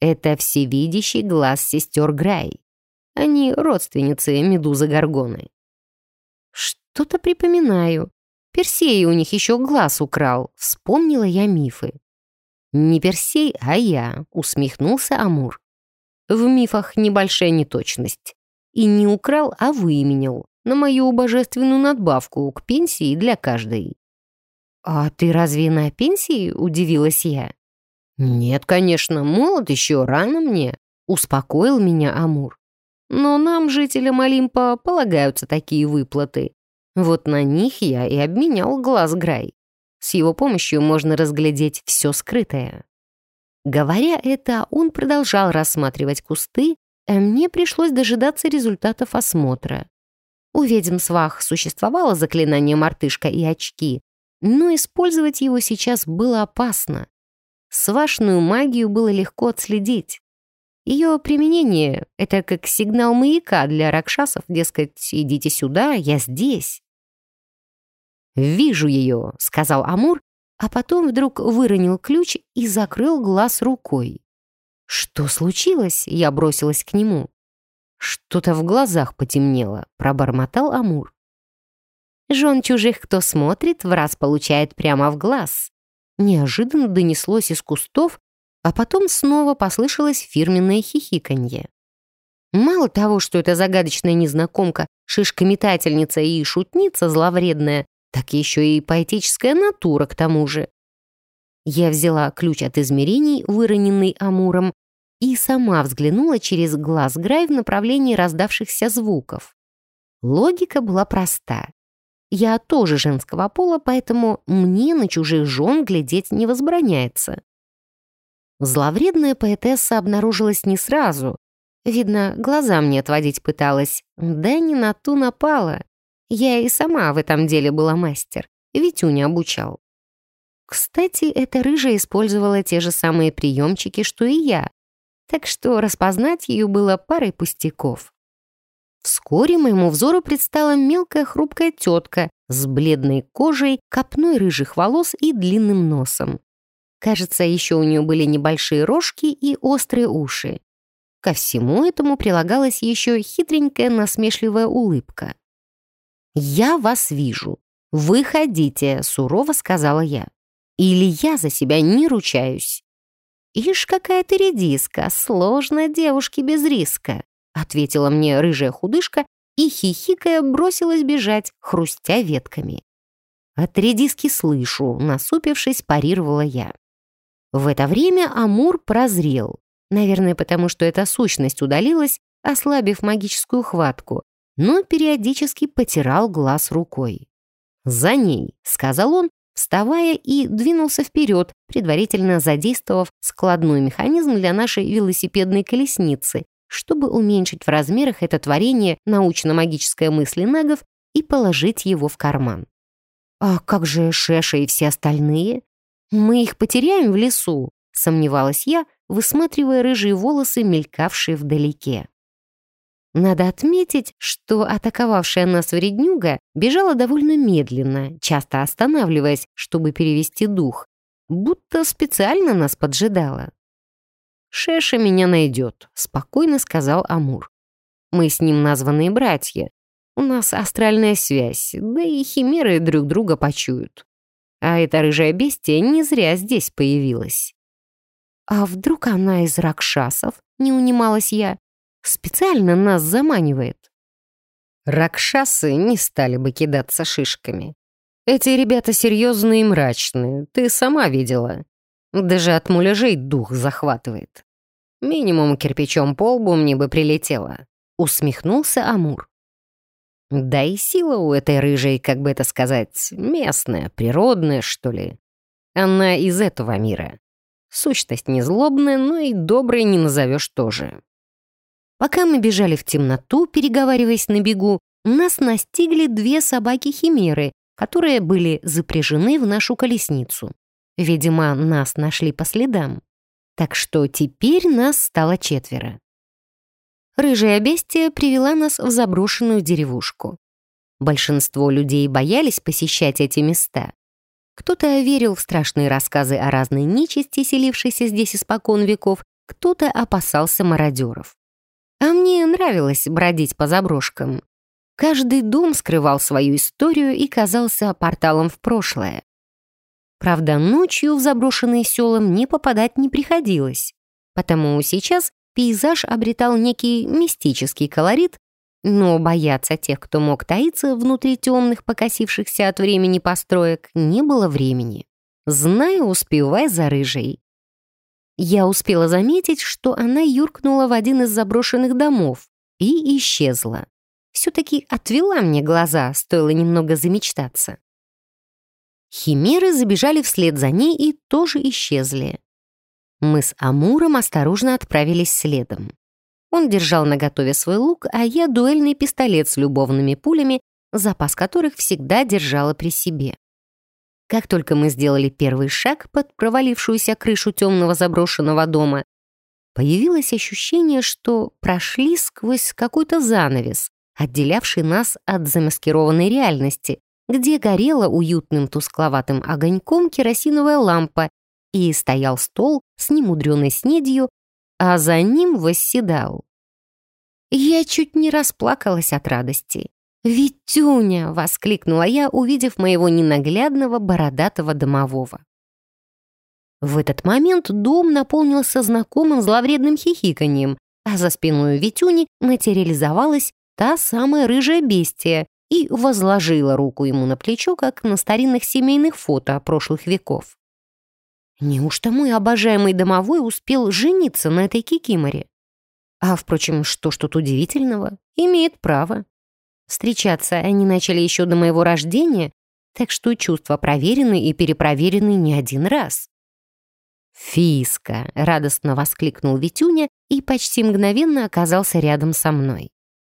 «Это всевидящий глаз сестер Грай. Они родственницы Медузы Горгоны». «Что-то припоминаю. Персей у них еще глаз украл. Вспомнила я мифы». «Не Персей, а я», — усмехнулся Амур. «В мифах небольшая неточность. И не украл, а выменял на мою божественную надбавку к пенсии для каждой. «А ты разве на пенсии?» — удивилась я. «Нет, конечно, молод еще, рано мне», — успокоил меня Амур. «Но нам, жителям Олимпа, полагаются такие выплаты. Вот на них я и обменял глаз Грай. С его помощью можно разглядеть все скрытое». Говоря это, он продолжал рассматривать кусты, а мне пришлось дожидаться результатов осмотра. У ведьм свах существовало заклинание «Мартышка» и «Очки», но использовать его сейчас было опасно. Свашную магию было легко отследить. Ее применение — это как сигнал маяка для ракшасов, дескать, «идите сюда, я здесь». «Вижу ее», — сказал Амур, а потом вдруг выронил ключ и закрыл глаз рукой. «Что случилось?» — я бросилась к нему. Что-то в глазах потемнело, пробормотал Амур. Жен чужих, кто смотрит, в раз получает прямо в глаз. Неожиданно донеслось из кустов, а потом снова послышалось фирменное хихиканье. Мало того, что эта загадочная незнакомка, шишка-метательница и шутница зловредная, так еще и поэтическая натура к тому же. Я взяла ключ от измерений, выроненный Амуром, и сама взглянула через глаз Грай в направлении раздавшихся звуков. Логика была проста. Я тоже женского пола, поэтому мне на чужих жен глядеть не возбраняется. Зловредная поэтесса обнаружилась не сразу. Видно, глаза мне отводить пыталась. Да не на ту напала. Я и сама в этом деле была мастер. Витюня обучал. Кстати, эта рыжая использовала те же самые приемчики, что и я. Так что распознать ее было парой пустяков. Вскоре моему взору предстала мелкая хрупкая тетка с бледной кожей, копной рыжих волос и длинным носом. Кажется, еще у нее были небольшие рожки и острые уши. Ко всему этому прилагалась еще хитренькая насмешливая улыбка. «Я вас вижу. Выходите», — сурово сказала я. «Или я за себя не ручаюсь». «Ишь, какая ты редиска, сложно девушке без риска», ответила мне рыжая худышка и, хихикая, бросилась бежать, хрустя ветками. От редиски слышу, насупившись, парировала я. В это время Амур прозрел. Наверное, потому что эта сущность удалилась, ослабив магическую хватку, но периодически потирал глаз рукой. «За ней», — сказал он, вставая и двинулся вперед, предварительно задействовав складной механизм для нашей велосипедной колесницы, чтобы уменьшить в размерах это творение научно-магической мысли нагов и положить его в карман. «А как же Шеша и все остальные? Мы их потеряем в лесу?» — сомневалась я, высматривая рыжие волосы, мелькавшие вдалеке. Надо отметить, что атаковавшая нас вреднюга бежала довольно медленно, часто останавливаясь, чтобы перевести дух, будто специально нас поджидала. «Шеша меня найдет», — спокойно сказал Амур. «Мы с ним названные братья. У нас астральная связь, да и химеры друг друга почуют. А эта рыжая бестия не зря здесь появилась». «А вдруг она из ракшасов?» — не унималась я. «Специально нас заманивает». Ракшасы не стали бы кидаться шишками. Эти ребята серьезные и мрачные, ты сама видела. Даже от муляжей дух захватывает. Минимум кирпичом по лбу мне бы прилетело. Усмехнулся Амур. Да и сила у этой рыжей, как бы это сказать, местная, природная, что ли. Она из этого мира. Сущность не злобная, но и доброй не назовешь тоже. Пока мы бежали в темноту, переговариваясь на бегу, нас настигли две собаки-химеры, которые были запряжены в нашу колесницу. Видимо, нас нашли по следам. Так что теперь нас стало четверо. Рыжая бестия привела нас в заброшенную деревушку. Большинство людей боялись посещать эти места. Кто-то верил в страшные рассказы о разной нечисти, селившейся здесь испокон веков, кто-то опасался мародеров. А мне нравилось бродить по заброшкам. Каждый дом скрывал свою историю и казался порталом в прошлое. Правда, ночью в заброшенные села мне попадать не приходилось, потому сейчас пейзаж обретал некий мистический колорит, но бояться тех, кто мог таиться внутри темных, покосившихся от времени построек, не было времени. Знаю, успевай за рыжей. Я успела заметить, что она юркнула в один из заброшенных домов и исчезла. Все-таки отвела мне глаза, стоило немного замечтаться. Химеры забежали вслед за ней и тоже исчезли. Мы с Амуром осторожно отправились следом. Он держал наготове свой лук, а я дуэльный пистолет с любовными пулями, запас которых всегда держала при себе. Как только мы сделали первый шаг под провалившуюся крышу темного заброшенного дома, появилось ощущение, что прошли сквозь какой-то занавес, отделявший нас от замаскированной реальности, где горела уютным тускловатым огоньком керосиновая лампа и стоял стол с немудреной снедью, а за ним восседал. Я чуть не расплакалась от радости. «Витюня!» — воскликнула я, увидев моего ненаглядного бородатого домового. В этот момент дом наполнился знакомым зловредным хихиканьем, а за спиной Витюни материализовалась та самая рыжая бестия, и возложила руку ему на плечо, как на старинных семейных фото прошлых веков. Неужто мой обожаемый домовой успел жениться на этой кикиморе? А, впрочем, что ж тут удивительного? Имеет право. Встречаться они начали еще до моего рождения, так что чувства проверены и перепроверены не один раз. «Фиска!» — радостно воскликнул Витюня и почти мгновенно оказался рядом со мной.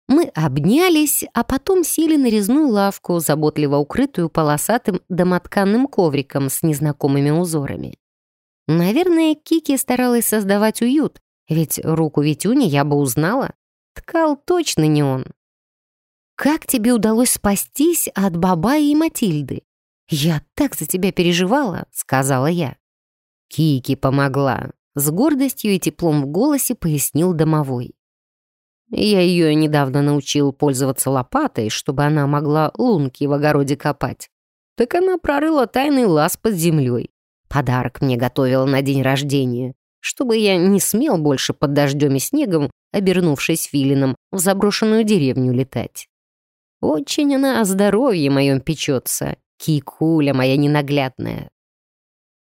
Мы обнялись, а потом сели на резную лавку, заботливо укрытую полосатым домотканным ковриком с незнакомыми узорами. Наверное, Кики старалась создавать уют, ведь руку Витюни я бы узнала. Ткал точно не он. «Как тебе удалось спастись от Бабаи и Матильды?» «Я так за тебя переживала», — сказала я. Кики помогла. С гордостью и теплом в голосе пояснил домовой. Я ее недавно научил пользоваться лопатой, чтобы она могла лунки в огороде копать. Так она прорыла тайный лаз под землей. Подарок мне готовила на день рождения, чтобы я не смел больше под дождем и снегом, обернувшись филином, в заброшенную деревню летать. Очень она о здоровье моем печется, кикуля моя ненаглядная.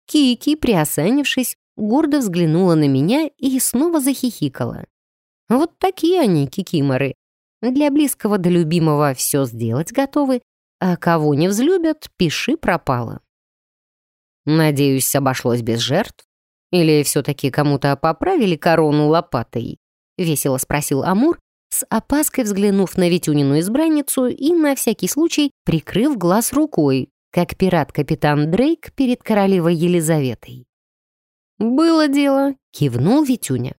Кики, приосанившись, гордо взглянула на меня и снова захихикала. Вот такие они, кикиморы. Для близкого до любимого все сделать готовы, а кого не взлюбят, пиши пропало. Надеюсь, обошлось без жертв? Или все-таки кому-то поправили корону лопатой? Весело спросил Амур, с опаской взглянув на Витюнину избранницу и на всякий случай прикрыв глаз рукой, как пират-капитан Дрейк перед королевой Елизаветой. «Было дело», — кивнул Витюня.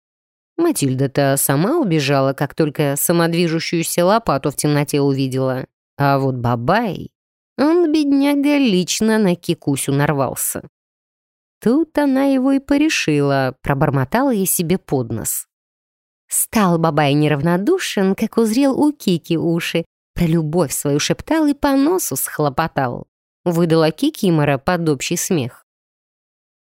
Матильда-то сама убежала, как только самодвижущуюся лопату в темноте увидела. А вот Бабай, он, бедняга, лично на Кикусю нарвался. Тут она его и порешила, пробормотала ей себе под нос. Стал Бабай неравнодушен, как узрел у Кики уши, про любовь свою шептал и по носу схлопотал. Выдала Кикимора под общий смех.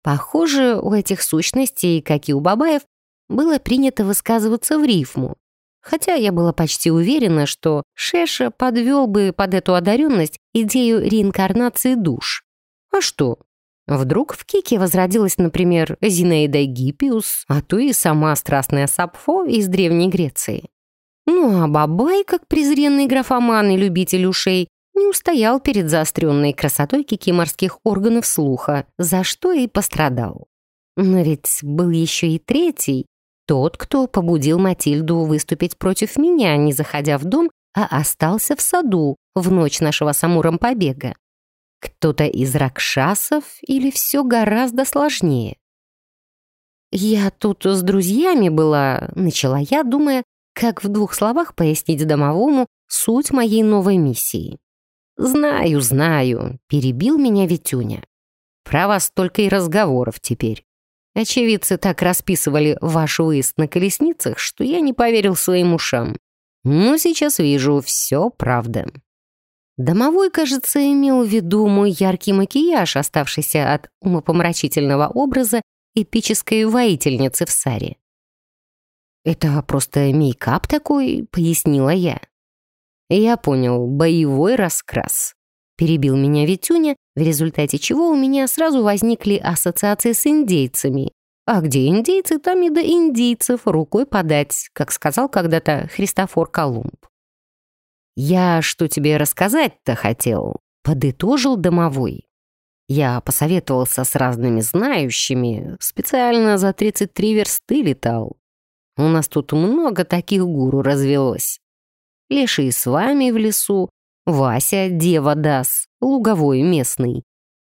Похоже, у этих сущностей, как и у Бабаев, было принято высказываться в рифму. Хотя я была почти уверена, что Шеша подвел бы под эту одаренность идею реинкарнации душ. А что? Вдруг в Кике возродилась, например, Зинаида Гиппиус, а то и сама страстная Сапфо из Древней Греции. Ну а Бабай, как презренный графоман и любитель ушей, не устоял перед заостренной красотой кикиморских органов слуха, за что и пострадал. Но ведь был еще и третий, тот, кто побудил Матильду выступить против меня, не заходя в дом, а остался в саду в ночь нашего с побега. Кто-то из ракшасов или все гораздо сложнее? «Я тут с друзьями была», — начала я, думая, как в двух словах пояснить домовому суть моей новой миссии. «Знаю, знаю», — перебил меня Витюня. «Про вас только и разговоров теперь. Очевидцы так расписывали ваш выезд на колесницах, что я не поверил своим ушам. Но сейчас вижу, все правда. Домовой, кажется, имел в виду мой яркий макияж, оставшийся от умопомрачительного образа эпической воительницы в саре. «Это просто мейкап такой», — пояснила я. «Я понял, боевой раскрас», — перебил меня Витюня, в результате чего у меня сразу возникли ассоциации с индейцами. А где индейцы, там и до индейцев рукой подать, как сказал когда-то Христофор Колумб. «Я что тебе рассказать-то хотел?» — подытожил домовой. Я посоветовался с разными знающими, специально за 33 версты летал. У нас тут много таких гуру развелось. Леший с вами в лесу, Вася, дева Дас, луговой местный.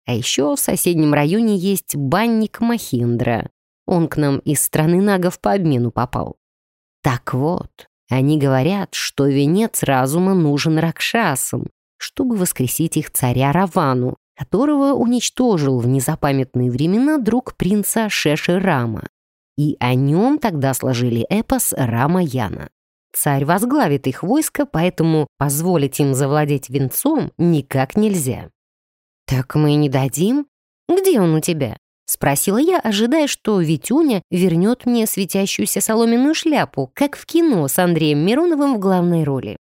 А еще в соседнем районе есть банник Махиндра. Он к нам из страны нагов по обмену попал. Так вот, они говорят, что венец разума нужен Ракшасам, чтобы воскресить их царя Равану, которого уничтожил в незапамятные времена друг принца Шеши Рама. И о нем тогда сложили эпос Рама Яна. Царь возглавит их войско, поэтому позволить им завладеть венцом никак нельзя. «Так мы не дадим? Где он у тебя?» — спросила я, ожидая, что Витюня вернет мне светящуюся соломенную шляпу, как в кино с Андреем Мироновым в главной роли.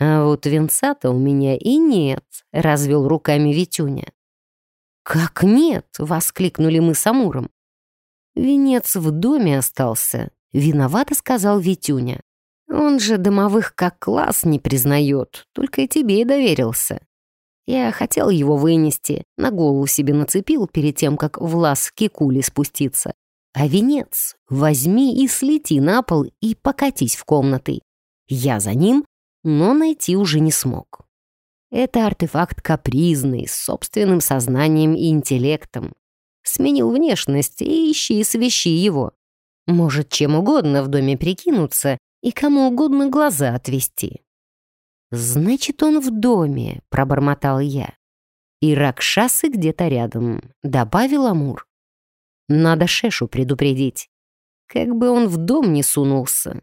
«А вот венца-то у меня и нет», — развел руками Витюня. «Как нет?» — воскликнули мы с Амуром. «Венец в доме остался», — виновато сказал Витюня. «Он же домовых как класс не признает, только и тебе и доверился». Я хотел его вынести, на голову себе нацепил перед тем, как в лаз кикули спуститься. А венец возьми и слети на пол и покатись в комнаты. Я за ним, но найти уже не смог. Это артефакт капризный, с собственным сознанием и интеллектом. Сменил внешность и ищи свищи его. Может чем угодно в доме прикинуться и кому угодно глаза отвести. «Значит, он в доме», — пробормотал я. «И Ракшасы где-то рядом», — добавил Амур. «Надо Шешу предупредить. Как бы он в дом не сунулся».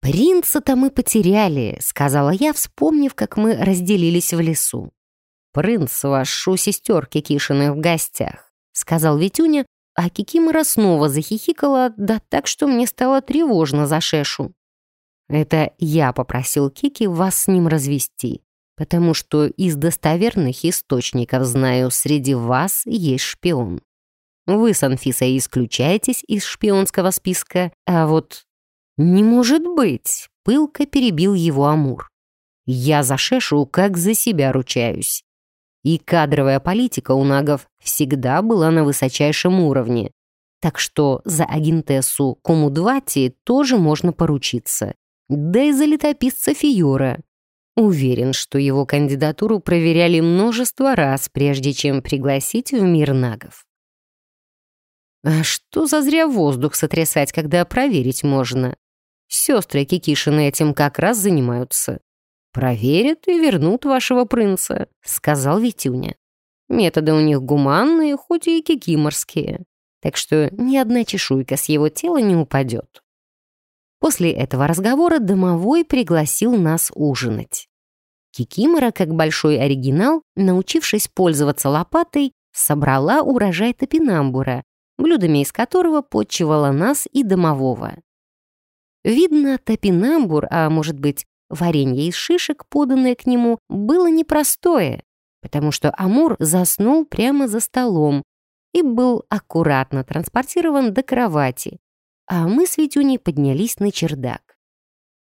«Принца-то мы потеряли», — сказала я, вспомнив, как мы разделились в лесу. «Принц ваш у сестер Кикишиных в гостях», — сказал Витюня, а Кикимора снова захихикала, да так, что мне стало тревожно за Шешу. Это я попросил Кики вас с ним развести, потому что из достоверных источников знаю, среди вас есть шпион. Вы с Анфисой исключаетесь из шпионского списка, а вот... «Не может быть!» — пылко перебил его Амур. «Я за Шешу как за себя ручаюсь. И кадровая политика у нагов всегда была на высочайшем уровне, так что за агентессу Комудвати тоже можно поручиться да и за летописца Фиора. Уверен, что его кандидатуру проверяли множество раз, прежде чем пригласить в мир нагов. А что за зря воздух сотрясать, когда проверить можно? Сестры Кикишины этим как раз занимаются. «Проверят и вернут вашего принца», — сказал Витюня. Методы у них гуманные, хоть и кикиморские. Так что ни одна чешуйка с его тела не упадет. После этого разговора домовой пригласил нас ужинать. Кикимора, как большой оригинал, научившись пользоваться лопатой, собрала урожай топинамбура, блюдами из которого подчивала нас и домового. Видно, топинамбур, а может быть, варенье из шишек, поданное к нему, было непростое, потому что Амур заснул прямо за столом и был аккуратно транспортирован до кровати, а мы с Витюней поднялись на чердак.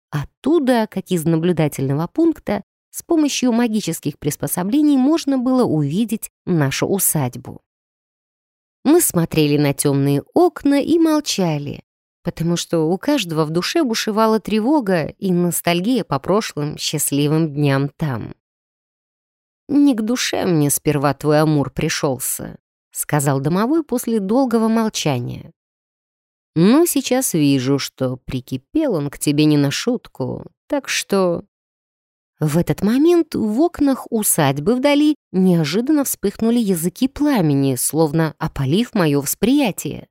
Оттуда, как из наблюдательного пункта, с помощью магических приспособлений можно было увидеть нашу усадьбу. Мы смотрели на темные окна и молчали, потому что у каждого в душе бушевала тревога и ностальгия по прошлым счастливым дням там. «Не к душе мне сперва твой Амур пришелся», — сказал домовой после долгого молчания. Но сейчас вижу, что прикипел он к тебе не на шутку, так что...» В этот момент в окнах усадьбы вдали неожиданно вспыхнули языки пламени, словно опалив мое восприятие.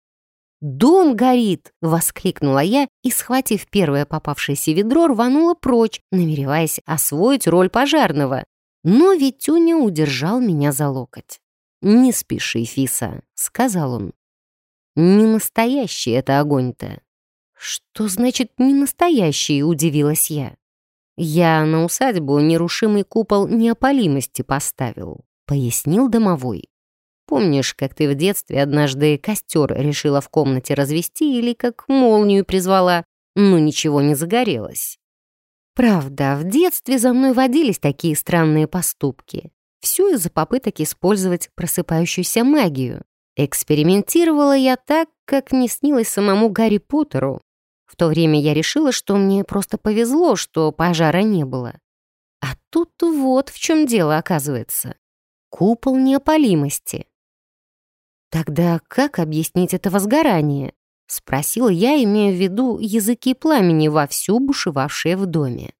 «Дом горит!» — воскликнула я и, схватив первое попавшееся ведро, рванула прочь, намереваясь освоить роль пожарного. Но Витюня удержал меня за локоть. «Не спеши, Фиса», — сказал он. Не настоящий это огонь-то. Что значит «не настоящий»? Удивилась я. Я на усадьбу нерушимый купол неопалимости поставил, пояснил домовой. Помнишь, как ты в детстве однажды костер решила в комнате развести или как молнию призвала, но ничего не загорелось? Правда, в детстве за мной водились такие странные поступки. Все из-за попыток использовать просыпающуюся магию. Экспериментировала я так, как не снилось самому Гарри Поттеру. В то время я решила, что мне просто повезло, что пожара не было. А тут вот в чем дело оказывается. Купол неопалимости. Тогда как объяснить это возгорание? Спросила я, имея в виду языки пламени вовсю бушевавшие в доме.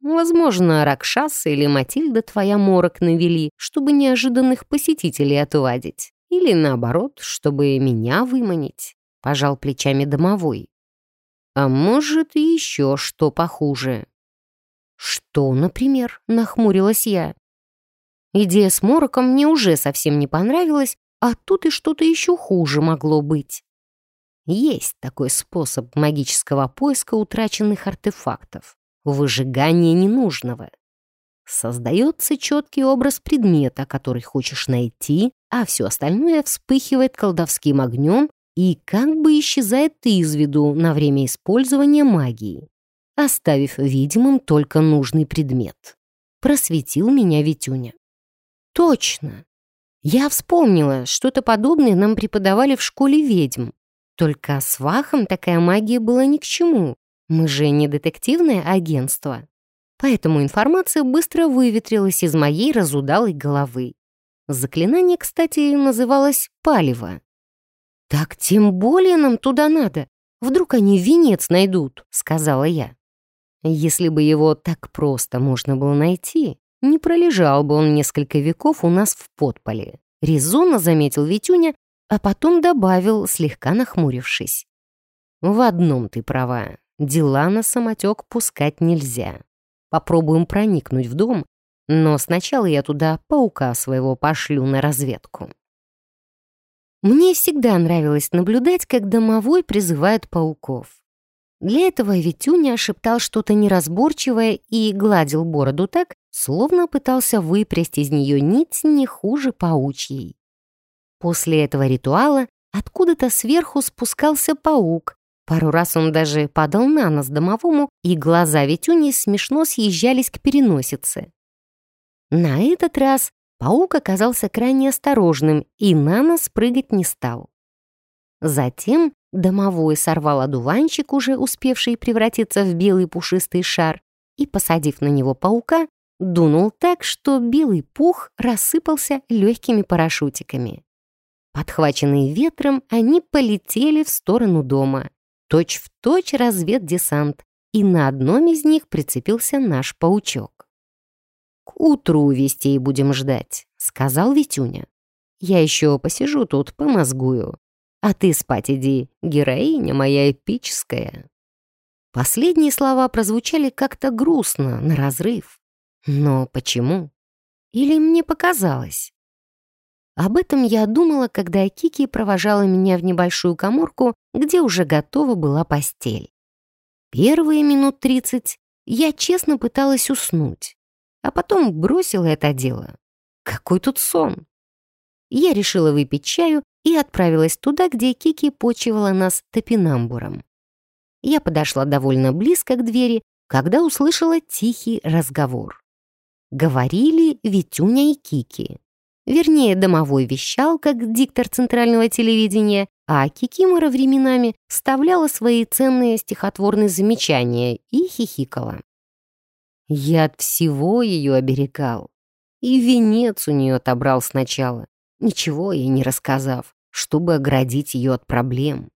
Возможно, Ракшаса или Матильда твоя морок навели, чтобы неожиданных посетителей отвадить. Или наоборот, чтобы меня выманить, пожал плечами домовой. А может, и еще что похуже. Что, например, нахмурилась я. Идея с мороком мне уже совсем не понравилась, а тут и что-то еще хуже могло быть. Есть такой способ магического поиска утраченных артефактов. Выжигание ненужного. Создается четкий образ предмета, который хочешь найти, а все остальное вспыхивает колдовским огнем и как бы исчезает из виду на время использования магии, оставив видимым только нужный предмет. Просветил меня Витюня. Точно. Я вспомнила, что-то подобное нам преподавали в школе ведьм. Только с Вахом такая магия была ни к чему. Мы же не детективное агентство. Поэтому информация быстро выветрилась из моей разудалой головы. Заклинание, кстати, называлось «Палево». «Так тем более нам туда надо. Вдруг они венец найдут», — сказала я. Если бы его так просто можно было найти, не пролежал бы он несколько веков у нас в подполе. Резонно заметил Витюня, а потом добавил, слегка нахмурившись. «В одном ты права. Дела на самотек пускать нельзя. Попробуем проникнуть в дом, но сначала я туда паука своего пошлю на разведку». Мне всегда нравилось наблюдать, как домовой призывает пауков. Для этого Витюня шептал что-то неразборчивое и гладил бороду так, словно пытался выпрясть из нее нить не хуже паучьей. После этого ритуала откуда-то сверху спускался паук. Пару раз он даже падал на нос домовому, и глаза Витюни смешно съезжались к переносице. На этот раз паук оказался крайне осторожным и на нос прыгать не стал. Затем домовой сорвал одуванчик, уже успевший превратиться в белый пушистый шар, и, посадив на него паука, дунул так, что белый пух рассыпался легкими парашютиками. Подхваченные ветром, они полетели в сторону дома. Точь в точь разведдесант, и на одном из них прицепился наш паучок. «К утру вестей будем ждать», — сказал Витюня. «Я еще посижу тут, помозгую. А ты спать иди, героиня моя эпическая». Последние слова прозвучали как-то грустно, на разрыв. Но почему? Или мне показалось? Об этом я думала, когда Кики провожала меня в небольшую коморку, где уже готова была постель. Первые минут тридцать я честно пыталась уснуть, а потом бросила это дело. Какой тут сон? Я решила выпить чаю и отправилась туда, где Кики почивала нас топинамбуром. Я подошла довольно близко к двери, когда услышала тихий разговор. Говорили Витюня и Кики. Вернее, домовой вещал, как диктор центрального телевидения, а Кикимора временами вставляла свои ценные стихотворные замечания и хихикала. Я от всего ее оберегал. И венец у нее отобрал сначала, ничего ей не рассказав, чтобы оградить ее от проблем.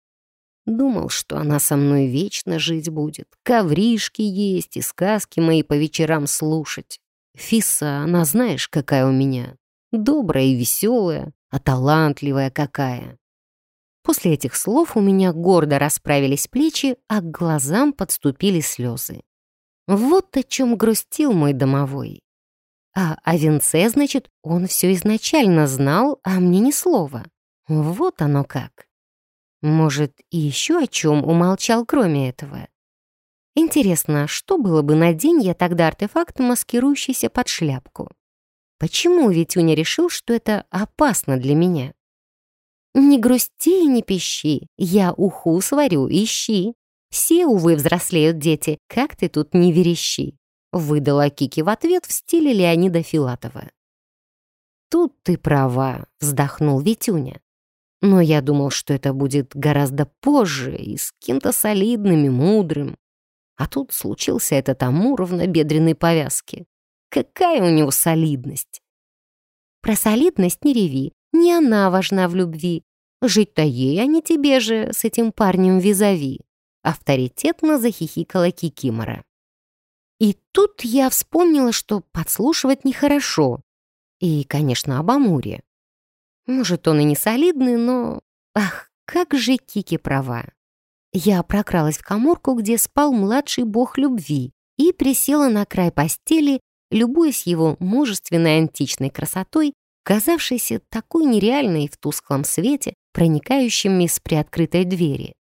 Думал, что она со мной вечно жить будет, ковришки есть и сказки мои по вечерам слушать. Фиса, она знаешь, какая у меня, добрая и веселая, а талантливая какая. После этих слов у меня гордо расправились плечи, а к глазам подступили слезы. Вот о чем грустил мой домовой. А о венце, значит, он все изначально знал, а мне ни слова. Вот оно как. Может, и еще о чем умолчал кроме этого. Интересно, что было бы на день я тогда артефакт, маскирующийся под шляпку? Почему Витюня решил, что это опасно для меня? «Не грусти и не пищи, я уху сварю, ищи. Все, увы, взрослеют дети, как ты тут не верещи», выдала Кики в ответ в стиле Леонида Филатова. «Тут ты права», — вздохнул Витюня. «Но я думал, что это будет гораздо позже и с кем-то солидным и мудрым. А тут случился этот Амуров на бедренной повязке. Какая у него солидность? Про солидность не реви, не она важна в любви. Жить-то ей, а не тебе же с этим парнем визави. Авторитетно захихикала Кикимора. И тут я вспомнила, что подслушивать нехорошо. И, конечно, об Амуре. Может, он и не солидный, но... Ах, как же Кики права. Я прокралась в коморку, где спал младший бог любви, и присела на край постели, любуясь его мужественной античной красотой, казавшейся такой нереальной в тусклом свете, проникающем из приоткрытой двери.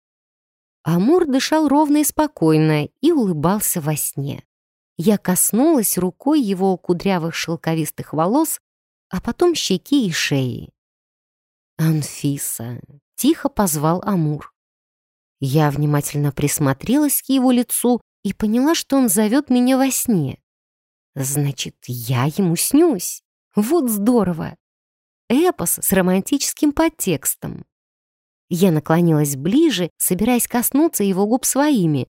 Амур дышал ровно и спокойно и улыбался во сне. Я коснулась рукой его кудрявых шелковистых волос, а потом щеки и шеи. «Анфиса», — тихо позвал Амур. Я внимательно присмотрелась к его лицу и поняла, что он зовет меня во сне. Значит, я ему снюсь. Вот здорово. Эпос с романтическим подтекстом. Я наклонилась ближе, собираясь коснуться его губ своими,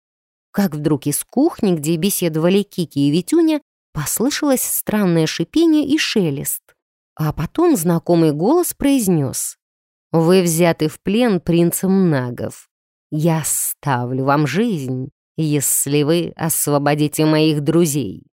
как вдруг из кухни, где беседовали Кики и Витюня, послышалось странное шипение и шелест. А потом знакомый голос произнес «Вы взяты в плен принцем Нагов. Я ставлю вам жизнь, если вы освободите моих друзей».